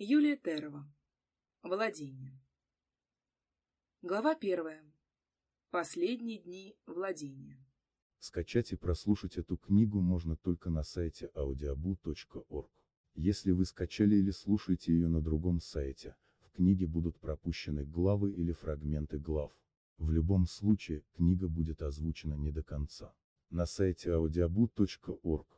Юлия Терова. Владение. Глава первая. Последние дни владения. Скачать и прослушать эту книгу можно только на сайте audiobu.org. Если вы скачали или слушаете ее на другом сайте, в книге будут пропущены главы или фрагменты глав. В любом случае, книга будет озвучена не до конца. На сайте audiobu.org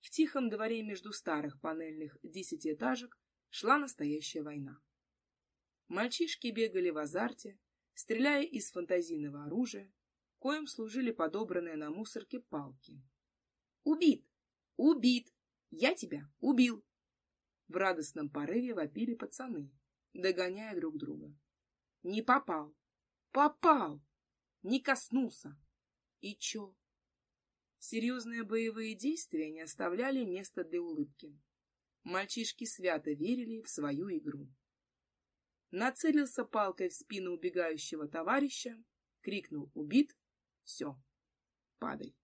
В тихом дворе между старых панельных десятиэтажек шла настоящая война. Мальчишки бегали в азарте, стреляя из фантазийного оружия, коим служили подобранные на мусорке палки. «Убит! Убит! Я тебя убил!» В радостном порыве вопили пацаны, догоняя друг друга. «Не попал! Попал! Не коснулся! И чё? Серьезные боевые действия не оставляли места для улыбки. Мальчишки свято верили в свою игру. Нацелился палкой в спину убегающего товарища, крикнул «Убит!» «Все, падай!»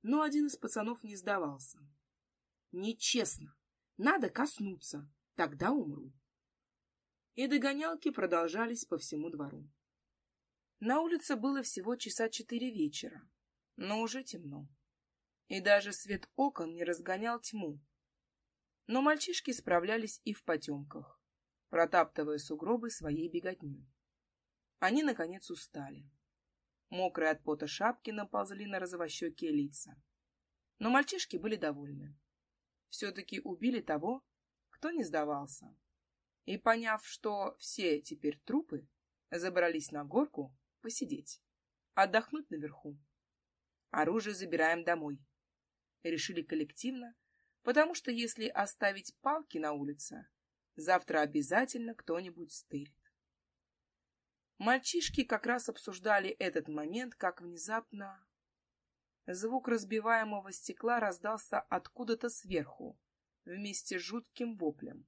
Но один из пацанов не сдавался. «Нечестно! Надо коснуться, тогда умру!» И догонялки продолжались по всему двору. На улице было всего часа четыре вечера но уже темно. И даже свет окон не разгонял тьму. Но мальчишки справлялись и в потемках, протаптывая сугробы своей беготней. Они, наконец, устали. Мокрые от пота шапки наползли на розовощекие лица. Но мальчишки были довольны. Все-таки убили того, кто не сдавался. И, поняв, что все теперь трупы, забрались на горку посидеть, отдохнуть наверху. Оружие забираем домой. Решили коллективно, потому что если оставить палки на улице, завтра обязательно кто-нибудь стырит. Мальчишки как раз обсуждали этот момент, как внезапно... Звук разбиваемого стекла раздался откуда-то сверху, вместе с жутким воплем,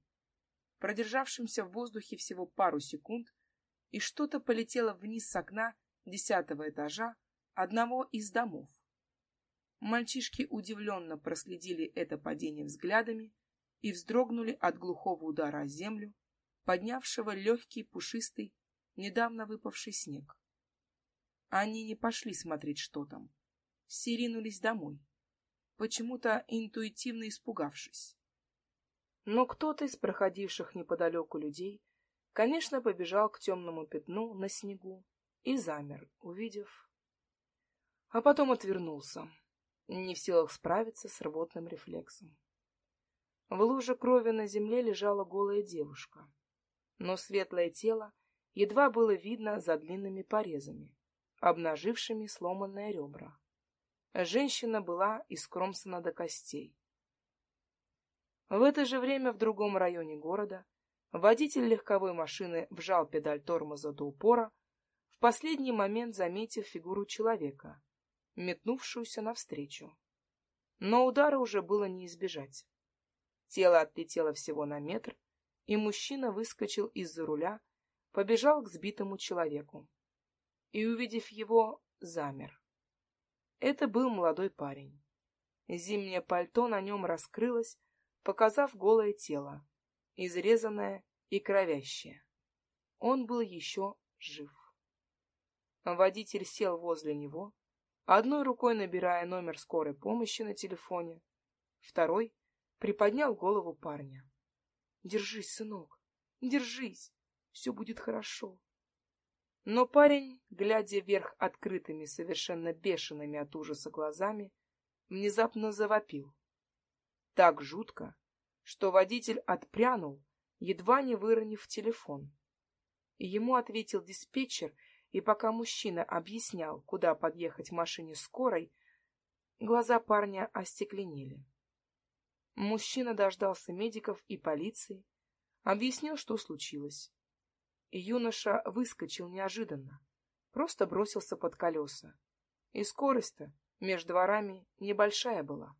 продержавшимся в воздухе всего пару секунд, и что-то полетело вниз с окна десятого этажа, одного из домов. Мальчишки удивленно проследили это падение взглядами и вздрогнули от глухого удара о землю, поднявшего легкий, пушистый, недавно выпавший снег. Они не пошли смотреть, что там. Все ринулись домой, почему-то интуитивно испугавшись. Но кто-то из проходивших неподалеку людей, конечно, побежал к темному пятну на снегу и замер, увидев а потом отвернулся, не в силах справиться с рвотным рефлексом. В луже крови на земле лежала голая девушка, но светлое тело едва было видно за длинными порезами, обнажившими сломанные ребра. Женщина была искромсана до костей. В это же время в другом районе города водитель легковой машины вжал педаль тормоза до упора, в последний момент заметив фигуру человека, метнувшуюся навстречу. Но удара уже было не избежать. Тело отлетело всего на метр, и мужчина выскочил из-за руля, побежал к сбитому человеку. И, увидев его, замер. Это был молодой парень. Зимнее пальто на нем раскрылось, показав голое тело, изрезанное и кровящее. Он был еще жив. Водитель сел возле него, одной рукой набирая номер скорой помощи на телефоне, второй приподнял голову парня. «Держись, сынок, держись, все будет хорошо». Но парень, глядя вверх открытыми, совершенно бешеными от ужаса глазами, внезапно завопил. Так жутко, что водитель отпрянул, едва не выронив телефон. Ему ответил диспетчер — и пока мужчина объяснял, куда подъехать машине скорой, глаза парня остекленели. Мужчина дождался медиков и полиции, объяснил, что случилось. И юноша выскочил неожиданно, просто бросился под колеса. И скорость-то между дворами небольшая была.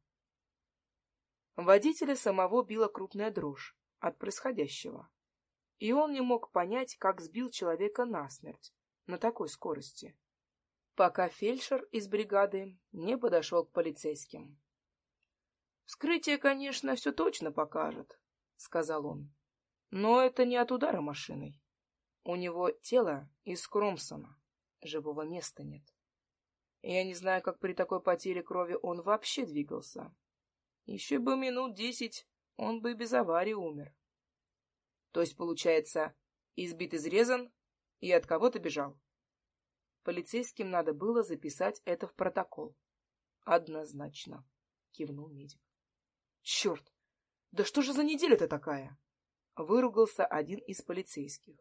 Водителя самого била крупная дрожь от происходящего, и он не мог понять, как сбил человека насмерть на такой скорости, пока фельдшер из бригады не подошел к полицейским. «Вскрытие, конечно, все точно покажет», — сказал он, — «но это не от удара машиной. У него тело из Кромсона, живого места нет. Я не знаю, как при такой потере крови он вообще двигался. Еще бы минут десять, он бы без аварии умер. То есть, получается, избит изрезан и от кого-то бежал. Полицейским надо было записать это в протокол. Однозначно, кивнул медик. Черт! Да что же за неделя-то такая? Выругался один из полицейских.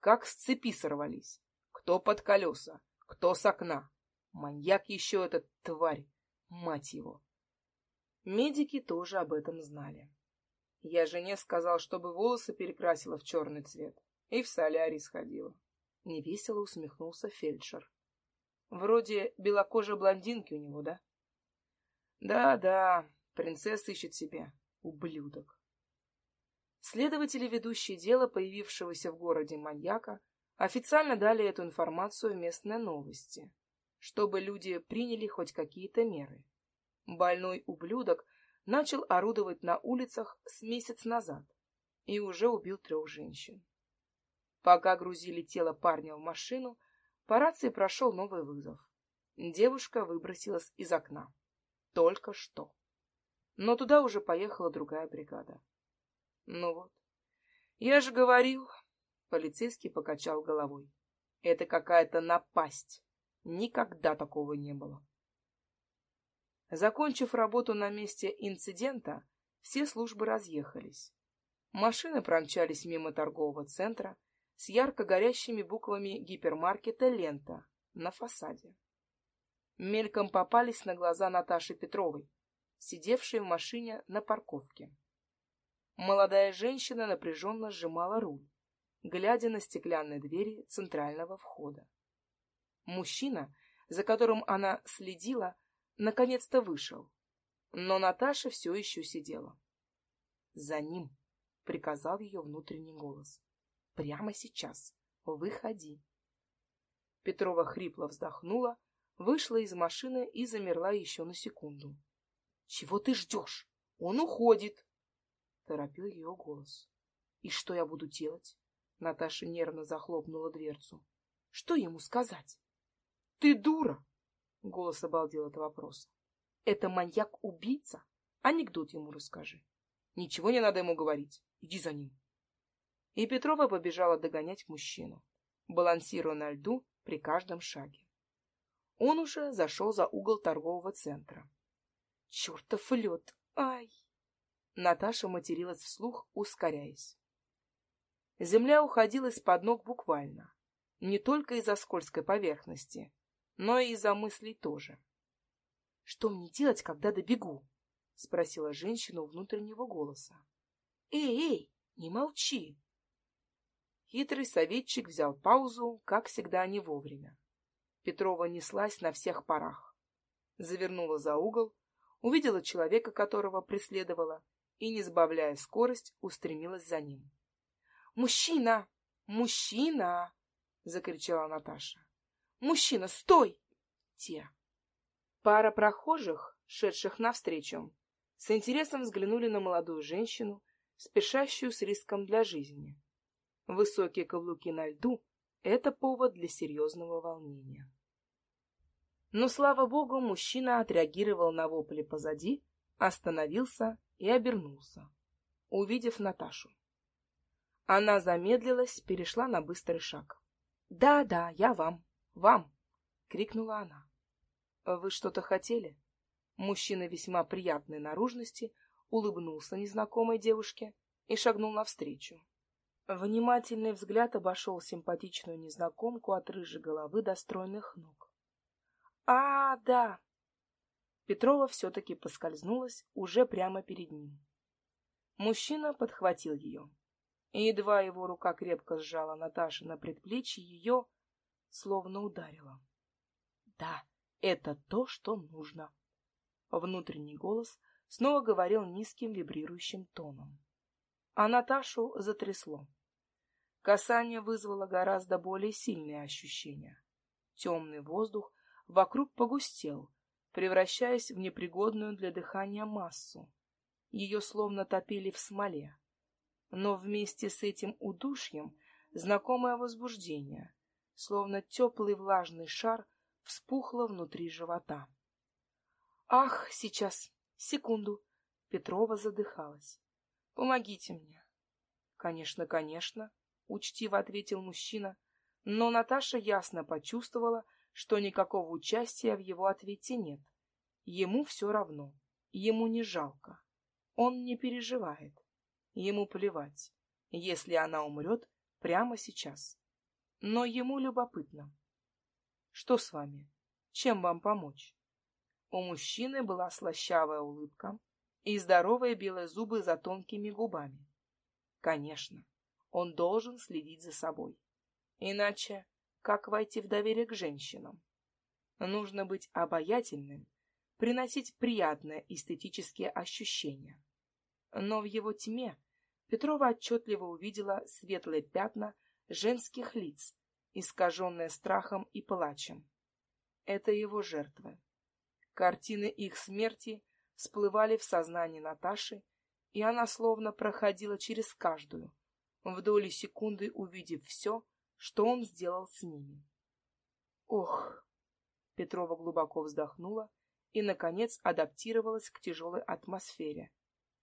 Как с цепи сорвались. Кто под колеса, кто с окна. Маньяк еще этот тварь, мать его. Медики тоже об этом знали. Я жене сказал, чтобы волосы перекрасила в черный цвет и в солярий сходила. Невесело усмехнулся фельдшер. Вроде белокожей блондинки у него, да? Да-да, принцесса ищет себе, ублюдок. Следователи, ведущие дело появившегося в городе маньяка, официально дали эту информацию в местные новости чтобы люди приняли хоть какие-то меры. Больной ублюдок начал орудовать на улицах с месяц назад и уже убил трех женщин. Пока грузили тело парня в машину, по рации прошел новый вызов. Девушка выбросилась из окна. Только что. Но туда уже поехала другая бригада. Ну вот. Я же говорил, полицейский покачал головой. Это какая-то напасть. Никогда такого не было. Закончив работу на месте инцидента, все службы разъехались. Машины промчались мимо торгового центра с ярко горящими буквами гипермаркета «Лента» на фасаде. Мельком попались на глаза Наташи Петровой, сидевшей в машине на парковке. Молодая женщина напряженно сжимала руль, глядя на стеклянные двери центрального входа. Мужчина, за которым она следила, наконец-то вышел. Но Наташа все еще сидела. «За ним!» — приказал ее внутренний голос. «Прямо сейчас. Выходи!» Петрова хрипло вздохнула, вышла из машины и замерла еще на секунду. «Чего ты ждешь? Он уходит!» Торопил ее голос. «И что я буду делать?» Наташа нервно захлопнула дверцу. «Что ему сказать?» Ты дура! Голос обалдел от вопроса. Это маньяк-убийца? Анекдот ему расскажи. Ничего не надо ему говорить. Иди за ним. И Петрова побежала догонять мужчину, балансируя на льду при каждом шаге. Он уже зашел за угол торгового центра. Чертов лед! Ай! Наташа материлась вслух, ускоряясь. Земля уходила из-под ног буквально, не только из-за скользкой поверхности, но и из-за мыслей тоже. — Что мне делать, когда добегу? — спросила женщина у внутреннего голоса. — Эй, эй, не молчи! Хитрый советчик взял паузу, как всегда не вовремя. Петрова неслась на всех парах. Завернула за угол, увидела человека, которого преследовала, и, не сбавляя скорость, устремилась за ним. «Мужчина! Мужчина!» — закричала Наташа. Мужчина, стой! Те. Пара прохожих, шедших навстречу, с интересом взглянули на молодую женщину, спешащую с риском для жизни. Высокие каблуки на льду — это повод для серьезного волнения. Но, слава богу, мужчина отреагировал на вопли позади, остановился и обернулся, увидев Наташу. Она замедлилась, перешла на быстрый шаг. «Да, да, я вам», вам! — крикнула она. — Вы что-то хотели? Мужчина весьма приятной наружности улыбнулся незнакомой девушке и шагнул навстречу. Внимательный взгляд обошел симпатичную незнакомку от рыжей головы до стройных ног. — А, да! Петрова все-таки поскользнулась уже прямо перед ним. Мужчина подхватил ее. Едва его рука крепко сжала Наташи на предплечье, ее словно ударило. Да, это то, что нужно. Внутренний голос снова говорил низким вибрирующим тоном. А Наташу затрясло. Касание вызвало гораздо более сильные ощущения. Темный воздух вокруг погустел, превращаясь в непригодную для дыхания массу. Ее словно топили в смоле. Но вместе с этим удушьем знакомое возбуждение, словно теплый влажный шар, вспухло внутри живота. «Ах, сейчас, секунду!» Петрова задыхалась. «Помогите мне!» «Конечно, конечно!» — учтиво ответил мужчина, но Наташа ясно почувствовала, что никакого участия в его ответе нет. Ему все равно, ему не жалко. Он не переживает. Ему плевать, если она умрет прямо сейчас. Но ему любопытно. Что с вами? Чем вам помочь? У мужчины была слащавая улыбка и здоровые белые зубы за тонкими губами. Конечно, он должен следить за собой. Иначе как войти в доверие к женщинам? Нужно быть обаятельным, приносить приятные эстетические ощущения но в его тьме Петрова отчетливо увидела светлые пятна женских лиц, искаженные страхом и плачем. Это его жертвы. Картины их смерти всплывали в сознании Наташи, и она словно проходила через каждую, в доли секунды увидев все, что он сделал с ними. Ох! Петрова глубоко вздохнула и, наконец, адаптировалась к тяжелой атмосфере,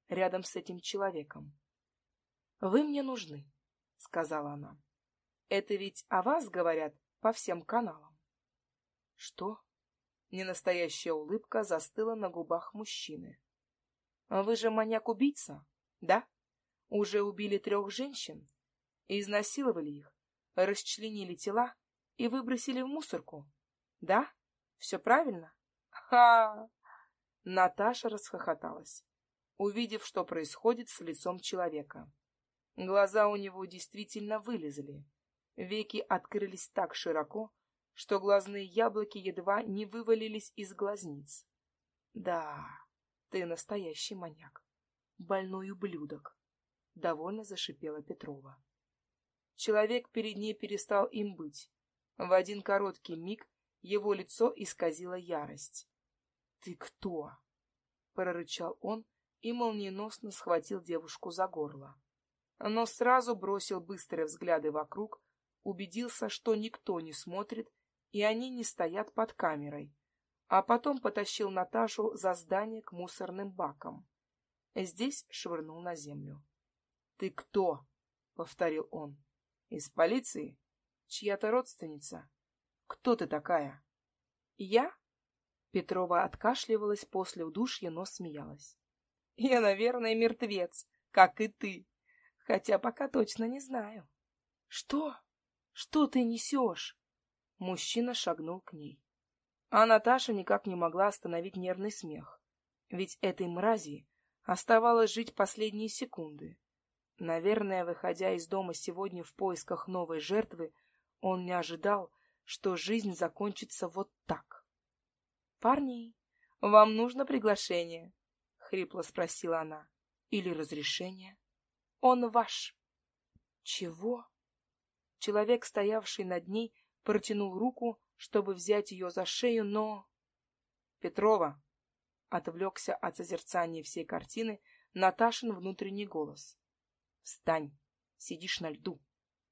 рядом с этим человеком. «Вы мне нужны», — сказала она. «Это ведь о вас говорят по всем каналам». «Что?» Ненастоящая улыбка застыла на губах мужчины. «Вы же маньяк-убийца, да? Уже убили трех женщин, изнасиловали их, расчленили тела и выбросили в мусорку, да? Все правильно?» «Ха!» Наташа расхохоталась увидев, что происходит с лицом человека. Глаза у него действительно вылезли. Веки открылись так широко, что глазные яблоки едва не вывалились из глазниц. Да, ты настоящий маньяк. Больной ублюдок. Довольно зашипела Петрова. Человек перед ней перестал им быть. В один короткий миг его лицо исказило ярость. — Ты кто? — прорычал он, и молниеносно схватил девушку за горло. Но сразу бросил быстрые взгляды вокруг, убедился, что никто не смотрит, и они не стоят под камерой, а потом потащил Наташу за здание к мусорным бакам. Здесь швырнул на землю. — Ты кто? — повторил он. — Из полиции? Чья-то родственница? Кто ты такая? — Я? Петрова откашливалась после удушья, но смеялась. Я, наверное, мертвец, как и ты. Хотя пока точно не знаю. Что? Что ты несешь? Мужчина шагнул к ней. А Наташа никак не могла остановить нервный смех. Ведь этой мрази оставалось жить последние секунды. Наверное, выходя из дома сегодня в поисках новой жертвы, он не ожидал, что жизнь закончится вот так. — Парни, вам нужно приглашение, — хрипло спросила она. — Или разрешение? — Он ваш. — Чего? Человек, стоявший над ней, протянул руку, чтобы взять ее за шею, но... — Петрова! — отвлекся от созерцания всей картины Наташин внутренний голос. — Встань! Сидишь на льду.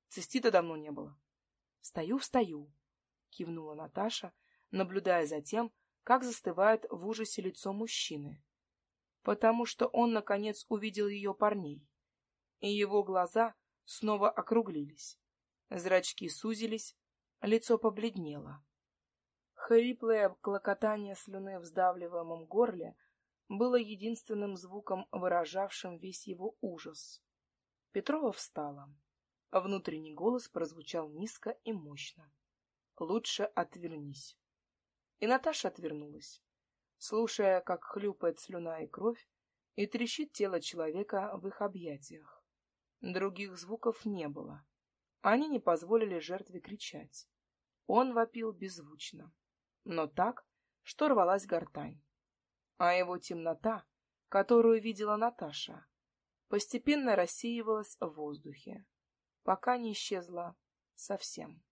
Цистита давно не было. — Встаю, встаю! — кивнула Наташа, наблюдая за тем, как застывает в ужасе лицо мужчины потому что он, наконец, увидел ее парней, и его глаза снова округлились, зрачки сузились, лицо побледнело. Хриплое клокотание слюны в сдавливаемом горле было единственным звуком, выражавшим весь его ужас. Петрова встала. Внутренний голос прозвучал низко и мощно. «Лучше отвернись». И Наташа отвернулась слушая, как хлюпает слюна и кровь, и трещит тело человека в их объятиях. Других звуков не было. Они не позволили жертве кричать. Он вопил беззвучно, но так, что рвалась гортань. А его темнота, которую видела Наташа, постепенно рассеивалась в воздухе, пока не исчезла совсем.